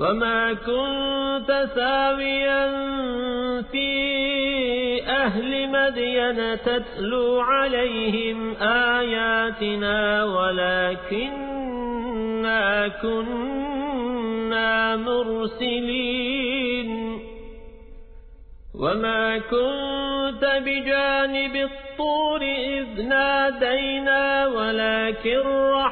وما كنت ساويا في أهل مدين تتلو عليهم آياتنا ولكننا كنا مرسلين وما كنت بجانب الطور إذ نادينا ولكن رحمة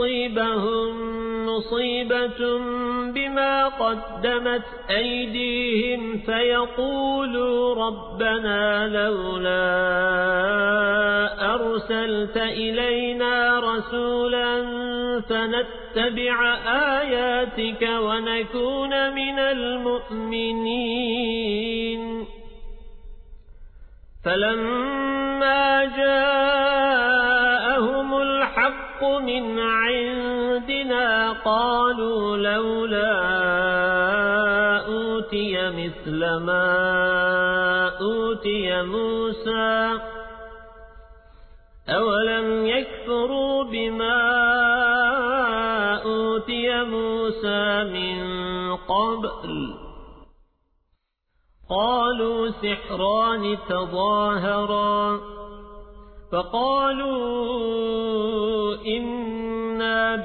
تصيبهم مصيبة بما قدمت أيديهم فيقولوا ربنا لولا أرسلت إلينا رسولا فنتبع آياتك ونكون من المؤمنين. فلما جاءهم الحق من عندنا قالوا لولا أوتي مثل ما أوتي موسى أولم يكفروا بما أوتي موسى من قبل؟ قالوا سحران تظاهرا فقالوا إنا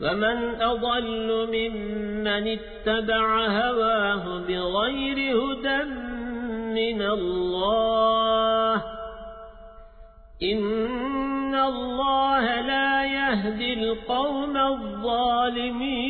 فمن أضل ممن اتبع هواه بغير هدى من الله إن الله لا يهدي القوم الظالمين